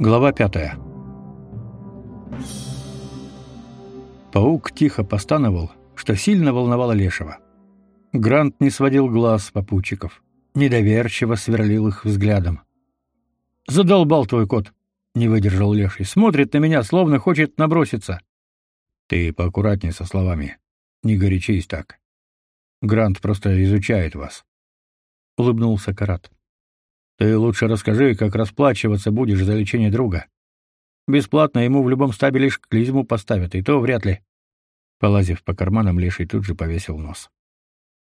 Глава пятая. Паук тихо постановал, что сильно волновало Лешего. Грант не сводил глаз с попутчиков, недоверчиво сверлил их взглядом. «Задолбал твой кот!» — не выдержал Леший. «Смотрит на меня, словно хочет наброситься». «Ты поаккуратнее со словами. Не горячись так. Грант просто изучает вас», — улыбнулся Карат. «Ты лучше расскажи, как расплачиваться будешь за лечение друга. Бесплатно ему в любом лишь клизму поставят, и то вряд ли». Полазив по карманам, Леший тут же повесил нос.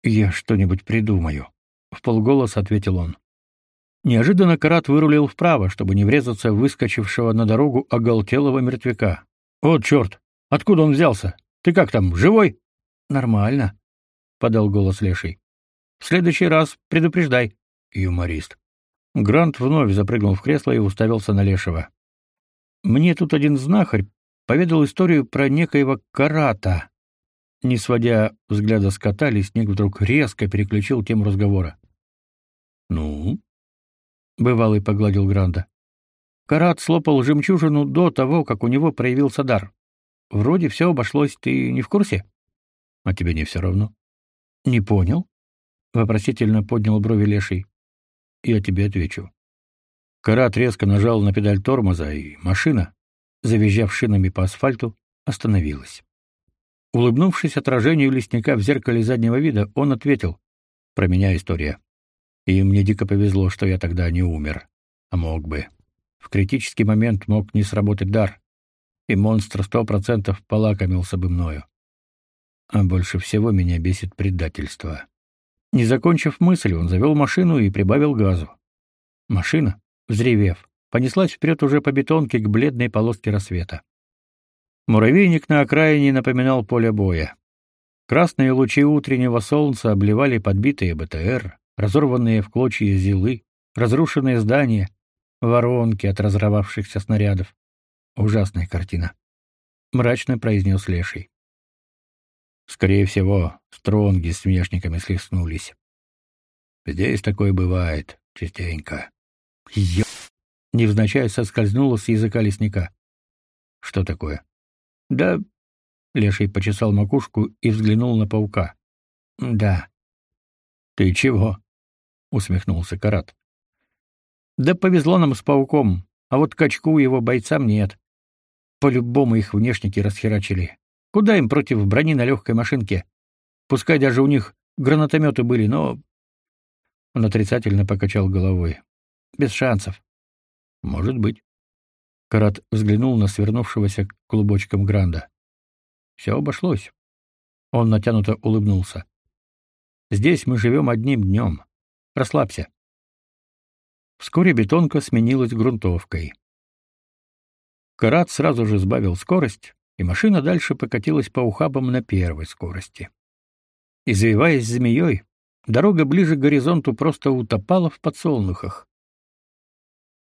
«Я что-нибудь придумаю», — в полголоса ответил он. Неожиданно Карат вырулил вправо, чтобы не врезаться в выскочившего на дорогу оголтелого мертвяка. «О, черт! Откуда он взялся? Ты как там, живой?» «Нормально», — подал голос Леший. «В следующий раз предупреждай, юморист». Грант вновь запрыгнул в кресло и уставился на Лешего. «Мне тут один знахарь поведал историю про некоего Карата». Не сводя взгляда с кота, лесник вдруг резко переключил тему разговора. «Ну?» — бывалый погладил Гранда. Карат слопал жемчужину до того, как у него проявился дар. Вроде все обошлось, ты не в курсе? А тебе не все равно. Не понял? Вопросительно поднял брови Леший. Я тебе отвечу. Карат резко нажал на педаль тормоза, и машина, завизжав шинами по асфальту, остановилась. Улыбнувшись отражению лесника в зеркале заднего вида, он ответил: "Про меня история. И мне дико повезло, что я тогда не умер. А мог бы. В критический момент мог не сработать дар, и монстр сто процентов полакомился бы мною. А больше всего меня бесит предательство. Не закончив мысль, он завел машину и прибавил газу. Машина, взревев, понеслась вперед уже по бетонке к бледной полоске рассвета. Муравейник на окраине напоминал поле боя. Красные лучи утреннего солнца обливали подбитые БТР, разорванные в клочья зилы, разрушенные здания, воронки от разорвавшихся снарядов. Ужасная картина, мрачно произнес Леший. Скорее всего, стронги с внешниками слеснулись. Здесь такое бывает частенько. Ё... Невзначай соскользнуло с языка лесника. Что такое? Да, Леший почесал макушку и взглянул на паука. Да. Ты чего? усмехнулся Карат. Да повезло нам с пауком, а вот качку его бойцам нет. По-любому их внешники расхерачили. Куда им против брони на легкой машинке? Пускай даже у них гранатометы были, но он отрицательно покачал головой. Без шансов. Может быть. Карат взглянул на свернувшегося клубочком Гранда. Все обошлось. Он натянуто улыбнулся. Здесь мы живем одним днем. Расслабься. Вскоре бетонка сменилась грунтовкой. Карат сразу же сбавил скорость, и машина дальше покатилась по ухабам на первой скорости. Извиваясь змеей, дорога ближе к горизонту просто утопала в подсолнухах.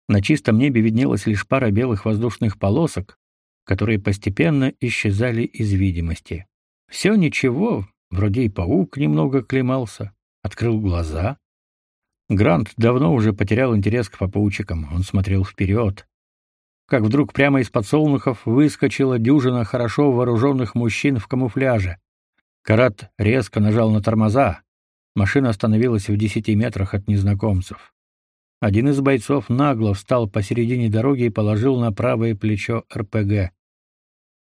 На чистом небе виднелась лишь пара белых воздушных полосок, которые постепенно исчезали из видимости. Все ничего, вроде и паук немного клемался, открыл глаза, Грант давно уже потерял интерес к попутчикам, он смотрел вперед. Как вдруг прямо из подсолнухов выскочила дюжина хорошо вооруженных мужчин в камуфляже. Карат резко нажал на тормоза. Машина остановилась в десяти метрах от незнакомцев. Один из бойцов нагло встал посередине дороги и положил на правое плечо РПГ.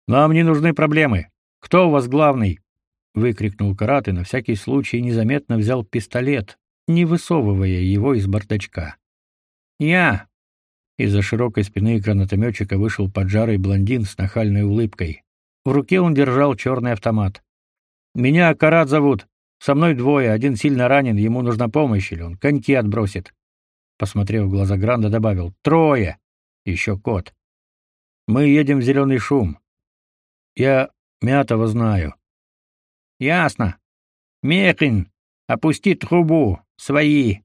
«Нам не нужны проблемы. Кто у вас главный?» — выкрикнул Карат и на всякий случай незаметно взял пистолет, не высовывая его из бардачка. «Я!» Из-за широкой спины гранатометчика вышел поджарый блондин с нахальной улыбкой. В руке он держал черный автомат. «Меня Карат зовут. Со мной двое, один сильно ранен, ему нужна помощь, или он коньки отбросит». Посмотрев в глаза Гранда, добавил «Трое! Еще кот. Мы едем в зеленый шум. Я Мятого знаю». «Ясно. Мехин, опусти трубу. Свои.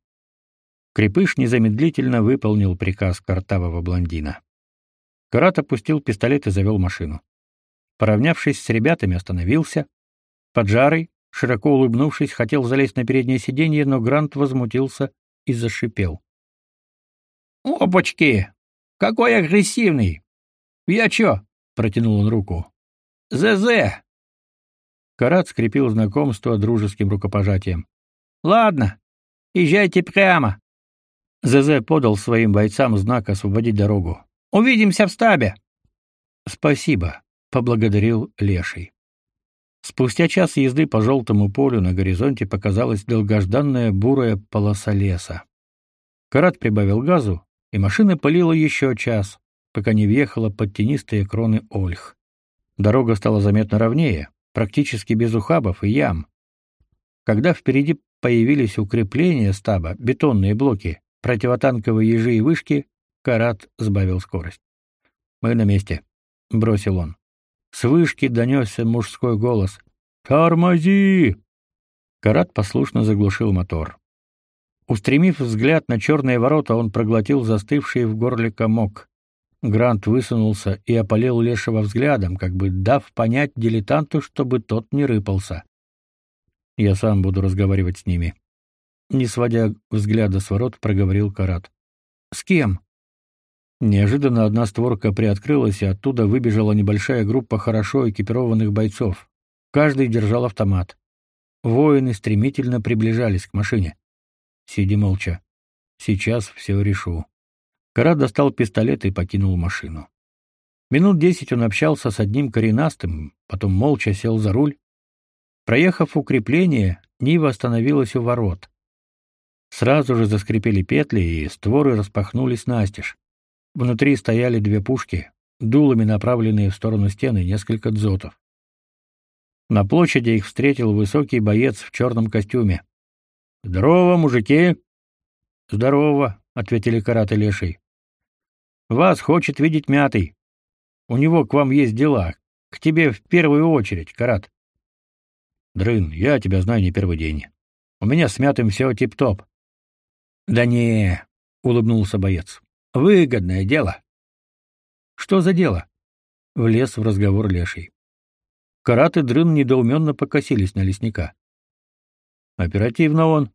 Крепыш незамедлительно выполнил приказ картавого блондина. Карат опустил пистолет и завел машину. Поравнявшись с ребятами, остановился. Поджарый, широко улыбнувшись, хотел залезть на переднее сиденье, но Грант возмутился и зашипел. «Опачки! Какой агрессивный! Я чё? Протянул он руку. ЗЗ. Карат скрепил знакомство дружеским рукопожатием. Ладно, езжайте прямо. ЗЗ подал своим бойцам знак освободить дорогу. Увидимся в стабе. Спасибо, поблагодарил Леший. Спустя час езды по желтому полю на горизонте показалась долгожданная бурая полоса леса. Карат прибавил газу, и машина пылила еще час, пока не въехала под тенистые кроны ольх. Дорога стала заметно ровнее, практически без ухабов и ям. Когда впереди появились укрепления стаба, бетонные блоки, противотанковые ежи и вышки, Карат сбавил скорость. «Мы на месте», — бросил он. С вышки донесся мужской голос. «Тормози!» Карат послушно заглушил мотор. Устремив взгляд на черные ворота, он проглотил застывший в горле комок. Грант высунулся и опалил Лешего взглядом, как бы дав понять дилетанту, чтобы тот не рыпался. «Я сам буду разговаривать с ними». Не сводя взгляда с ворот, проговорил Карат. «С кем?» Неожиданно одна створка приоткрылась, и оттуда выбежала небольшая группа хорошо экипированных бойцов. Каждый держал автомат. Воины стремительно приближались к машине. Сиди молча. Сейчас все решу. Кара достал пистолет и покинул машину. Минут десять он общался с одним коренастым, потом молча сел за руль. Проехав укрепление, Нива остановилась у ворот. Сразу же заскрипели петли, и створы распахнулись настежь. Внутри стояли две пушки, дулами направленные в сторону стены, несколько дзотов. На площади их встретил высокий боец в черном костюме. Здорово, мужики. Здорово, ответили Карат и Леший. Вас хочет видеть Мятый. У него к вам есть дела. К тебе в первую очередь, Карат. Дрын, я тебя знаю не первый день. У меня с Мятым все тип-топ. Да не, улыбнулся боец. Выгодное дело. Что за дело? Влез в разговор Леший. Карат и Дрын недоуменно покосились на лесника. Оперативно он.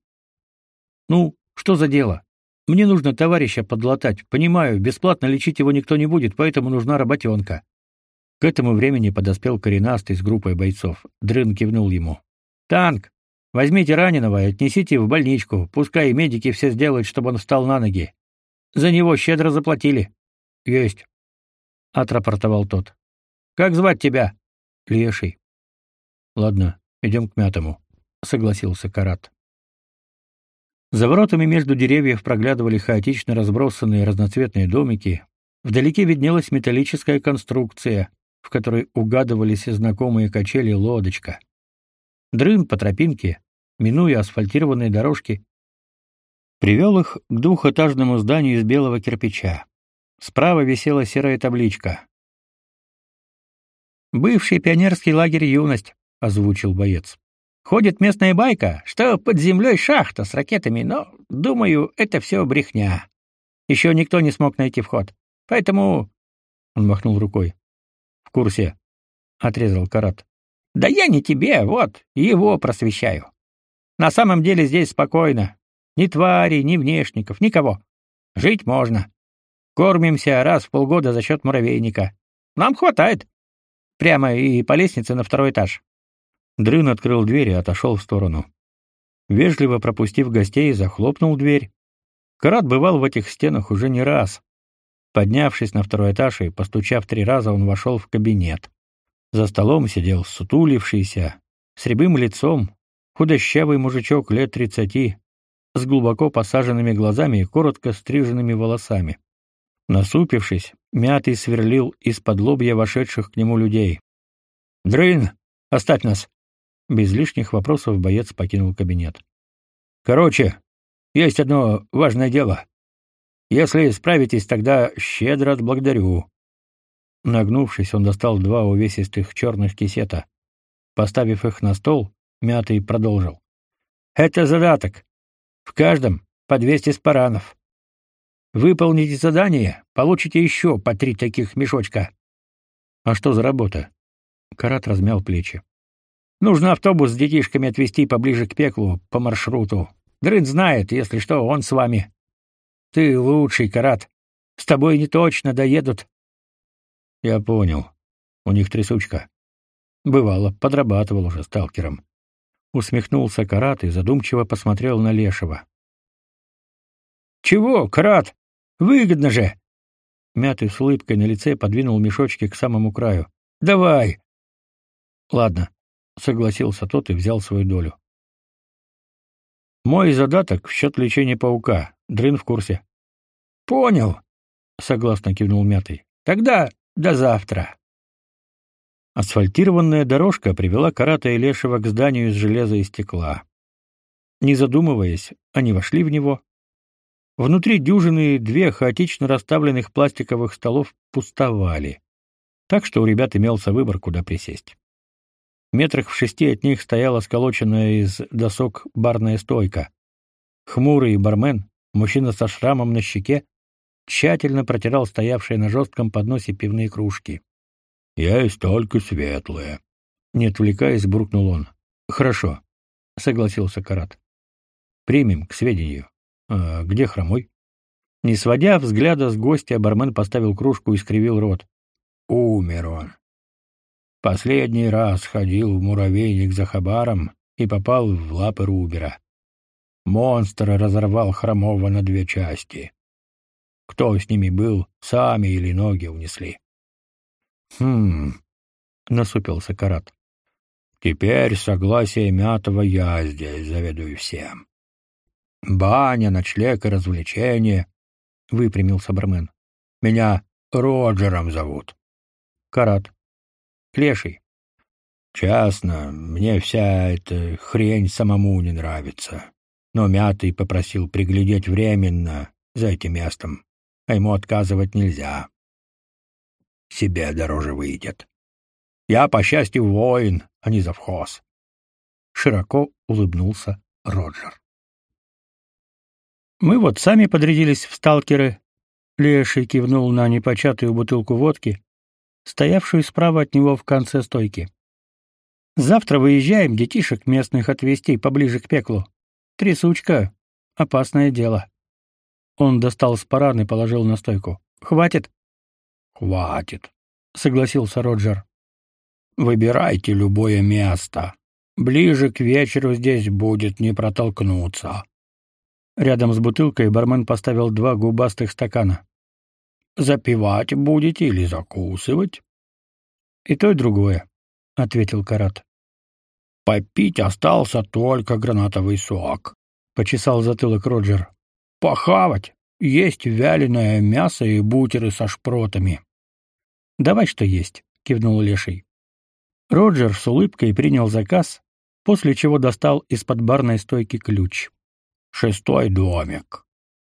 Ну, что за дело? Мне нужно товарища подлатать. Понимаю, бесплатно лечить его никто не будет, поэтому нужна работенка. К этому времени подоспел коренастый с группой бойцов. Дрын кивнул ему. Танк, возьмите раненого и отнесите в больничку. Пускай медики все сделают, чтобы он встал на ноги. За него щедро заплатили. Есть, отрапортовал тот. Как звать тебя? Леший. Ладно, идем к Мятому, согласился Карат. За воротами между деревьев проглядывали хаотично разбросанные разноцветные домики. Вдалеке виднелась металлическая конструкция, в которой угадывались знакомые качели лодочка. Дрын по тропинке, минуя асфальтированные дорожки, привел их к двухэтажному зданию из белого кирпича. Справа висела серая табличка. «Бывший пионерский лагерь «Юность», — озвучил боец. Ходит местная байка, что под землей шахта с ракетами, но, думаю, это все брехня. Еще никто не смог найти вход. Поэтому он махнул рукой. В курсе, отрезал Карат. Да я не тебе, вот, его просвещаю. На самом деле здесь спокойно. Ни твари, ни внешников, никого. Жить можно. Кормимся раз в полгода за счет муравейника. Нам хватает. Прямо и по лестнице на второй этаж. Дрын открыл дверь и отошел в сторону. Вежливо пропустив гостей, захлопнул дверь. Карат бывал в этих стенах уже не раз. Поднявшись на второй этаж и постучав три раза, он вошел в кабинет. За столом сидел сутулившийся, с рябым лицом, худощавый мужичок лет тридцати, с глубоко посаженными глазами и коротко стриженными волосами. Насупившись, мятый сверлил из-под лобья вошедших к нему людей. «Дрын, оставь нас!» Без лишних вопросов боец покинул кабинет. Короче, есть одно важное дело. Если справитесь, тогда щедро отблагодарю. Нагнувшись, он достал два увесистых черных кисета. Поставив их на стол, мятый продолжил. Это задаток. В каждом по 200 спаранов. Выполните задание, получите еще по три таких мешочка. А что за работа? Карат размял плечи. Нужно автобус с детишками отвезти поближе к пеклу по маршруту. Дрын знает, если что, он с вами. Ты лучший, Карат. С тобой не точно доедут. Я понял. У них трясучка. Бывало, подрабатывал уже сталкером. Усмехнулся Карат и задумчиво посмотрел на Лешего. Чего, Карат? Выгодно же. Мятый с улыбкой на лице подвинул мешочки к самому краю. Давай. Ладно, согласился тот и взял свою долю. Мой задаток в счет лечения паука. Дрын в курсе. Понял, согласно кивнул Мятый. Тогда до завтра. Асфальтированная дорожка привела Карата и Лешего к зданию из железа и стекла. Не задумываясь, они вошли в него. Внутри дюжины две хаотично расставленных пластиковых столов пустовали, так что у ребят имелся выбор, куда присесть. Метрах в шести от них стояла сколоченная из досок барная стойка. Хмурый бармен, мужчина со шрамом на щеке, тщательно протирал стоявшие на жестком подносе пивные кружки. Есть только светлые. Не отвлекаясь, буркнул он. Хорошо, согласился Карат. Примем к сведению. А где хромой? Не сводя взгляда с гостя, бармен поставил кружку и скривил рот. Умер он. Последний раз ходил в муравейник за хабаром и попал в лапы Рубера. Монстр разорвал хромого на две части. Кто с ними был, сами или ноги унесли. Хм, насупился Карат. Теперь согласие Мятого я здесь заведую всем. Баня, ночлег и развлечения, выпрямился бармен. Меня Роджером зовут. Карат. Клеший. Честно, мне вся эта хрень самому не нравится. Но Мятый попросил приглядеть временно за этим местом, а ему отказывать нельзя себе дороже выйдет. Я, по счастью, воин, а не завхоз. Широко улыбнулся Роджер. Мы вот сами подрядились в сталкеры. Леший кивнул на непочатую бутылку водки, стоявшую справа от него в конце стойки. Завтра выезжаем детишек местных отвезти поближе к пеклу. Трясучка — опасное дело. Он достал спаран и положил на стойку. Хватит? Хватит, согласился Роджер. Выбирайте любое место. Ближе к вечеру здесь будет не протолкнуться. Рядом с бутылкой бармен поставил два губастых стакана. Запивать будете или закусывать? И то, и другое, ответил Карат. Попить остался только гранатовый сок, почесал затылок Роджер. Похавать есть вяленое мясо и бутеры со шпротами. Давай что есть, кивнул Леший. Роджер с улыбкой принял заказ, после чего достал из-под барной стойки ключ. Шестой домик.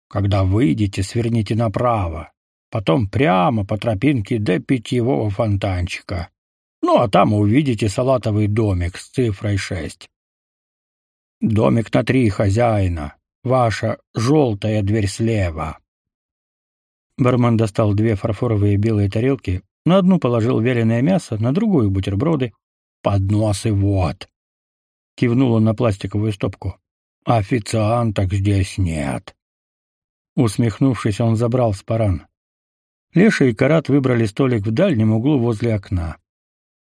Когда выйдете, сверните направо, потом прямо по тропинке до питьевого фонтанчика. Ну, а там увидите салатовый домик с цифрой шесть. Домик на три хозяина. Ваша желтая дверь слева. Бармен достал две фарфоровые белые тарелки, на одну положил вяленое мясо, на другую бутерброды. Подносы вот. Кивнул он на пластиковую стопку. Официанток здесь нет. Усмехнувшись, он забрал спаран. Леша и Карат выбрали столик в дальнем углу возле окна.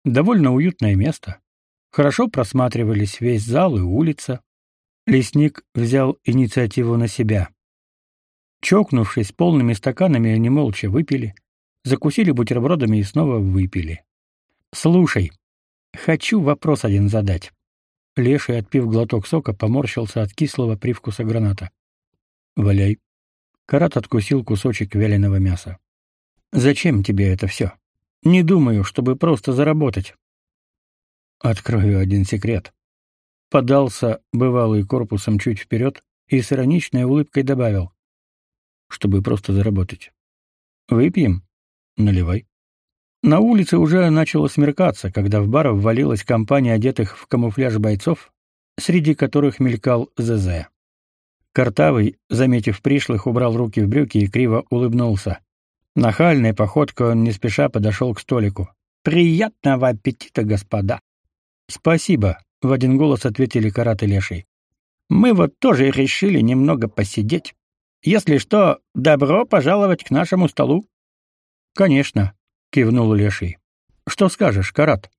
Довольно уютное место. Хорошо просматривались весь зал и улица. Лесник взял инициативу на себя. Чокнувшись полными стаканами, они молча выпили закусили бутербродами и снова выпили. Слушай, хочу вопрос один задать. Леший, отпив глоток сока, поморщился от кислого привкуса граната. Валяй. Карат откусил кусочек вяленого мяса. Зачем тебе это все? Не думаю, чтобы просто заработать. Открою один секрет. Подался бывалый корпусом чуть вперед и с ироничной улыбкой добавил, чтобы просто заработать. Выпьем? Наливай. На улице уже начало смеркаться, когда в бар ввалилась компания одетых в камуфляж бойцов, среди которых мелькал ЗЗ. Картавый, заметив пришлых, убрал руки в брюки и криво улыбнулся. Нахальной походкой он не спеша подошел к столику. «Приятного аппетита, господа!» «Спасибо», — в один голос ответили Карат и Леший. «Мы вот тоже решили немного посидеть. Если что, добро пожаловать к нашему столу. Конечно, кивнул Леший. Что скажешь, Карат?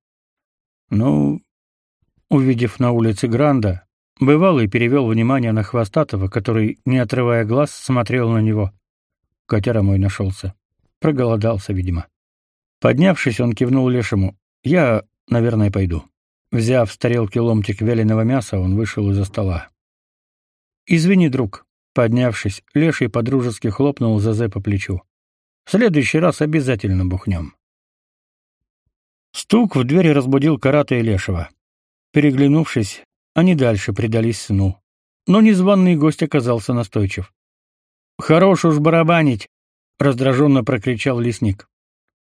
Ну, увидев на улице Гранда, бывалый перевел внимание на хвостатого, который, не отрывая глаз, смотрел на него. Котяра мой нашелся. Проголодался, видимо. Поднявшись, он кивнул Лешему. «Я, наверное, пойду». Взяв с тарелки ломтик вяленого мяса, он вышел из-за стола. «Извини, друг». Поднявшись, Леший подружески хлопнул Зазе по плечу. «В следующий раз обязательно бухнем». Стук в двери разбудил Карата и Лешего. Переглянувшись, они дальше предались сну. Но незваный гость оказался настойчив. «Хорош уж барабанить!» — раздраженно прокричал лесник.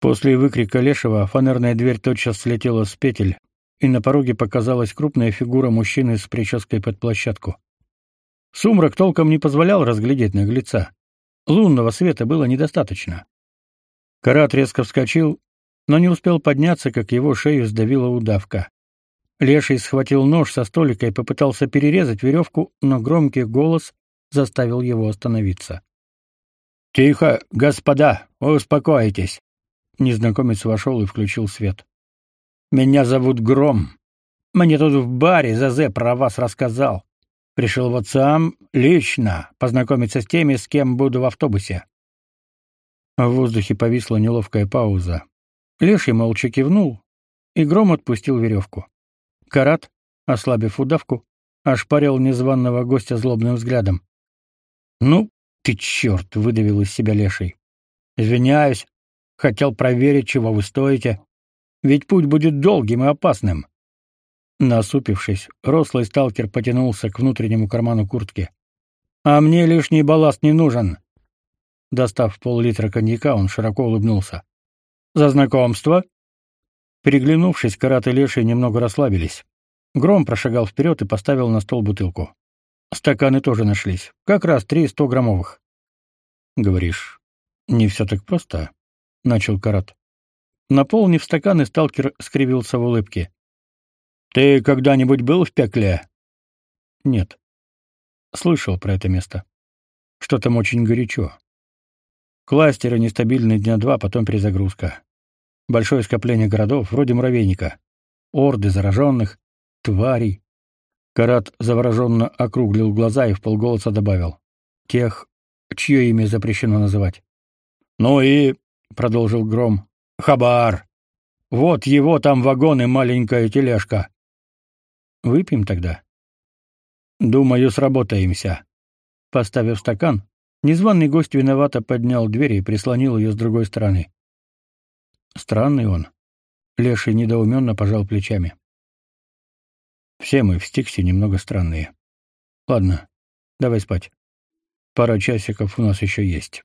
После выкрика Лешего фанерная дверь тотчас слетела с петель, и на пороге показалась крупная фигура мужчины с прической под площадку. Сумрак толком не позволял разглядеть наглеца. Лунного света было недостаточно. Карат резко вскочил, но не успел подняться, как его шею сдавила удавка. Леший схватил нож со столика и попытался перерезать веревку, но громкий голос заставил его остановиться. «Тихо, господа, успокойтесь!» Незнакомец вошел и включил свет. «Меня зовут Гром. Мне тут в баре Зазе про вас рассказал. Пришел вот сам, лично, познакомиться с теми, с кем буду в автобусе». В воздухе повисла неловкая пауза. Леший молча кивнул, и Гром отпустил веревку. Карат, ослабив удавку, ошпарил незваного гостя злобным взглядом. «Ну, ты черт!» — выдавил из себя Леший. «Извиняюсь, хотел проверить, чего вы стоите. Ведь путь будет долгим и опасным». Насупившись, рослый сталкер потянулся к внутреннему карману куртки. «А мне лишний балласт не нужен». Достав пол-литра коньяка, он широко улыбнулся. «За знакомство?» Переглянувшись, Карат и Леший немного расслабились. Гром прошагал вперед и поставил на стол бутылку. Стаканы тоже нашлись. Как раз три стограммовых. Говоришь, не все так просто? начал Карат. Наполнив стаканы, сталкер скривился в улыбке. Ты когда-нибудь был в пекле? Нет. Слышал про это место. Что там очень горячо. Кластеры нестабильны дня два, потом перезагрузка. Большое скопление городов, вроде муравейника. Орды зараженных, тварей. Карат завороженно округлил глаза и вполголоса добавил: "Тех, чье имя запрещено называть". "Ну и", продолжил Гром. "Хабар. Вот его там вагон и маленькая тележка. Выпьем тогда. Думаю, сработаемся. Поставив стакан, незваный гость виновато поднял дверь и прислонил ее с другой стороны. Странный он. Леший недоуменно пожал плечами. Все мы в Стиксе немного странные. Ладно, давай спать. Пара часиков у нас еще есть.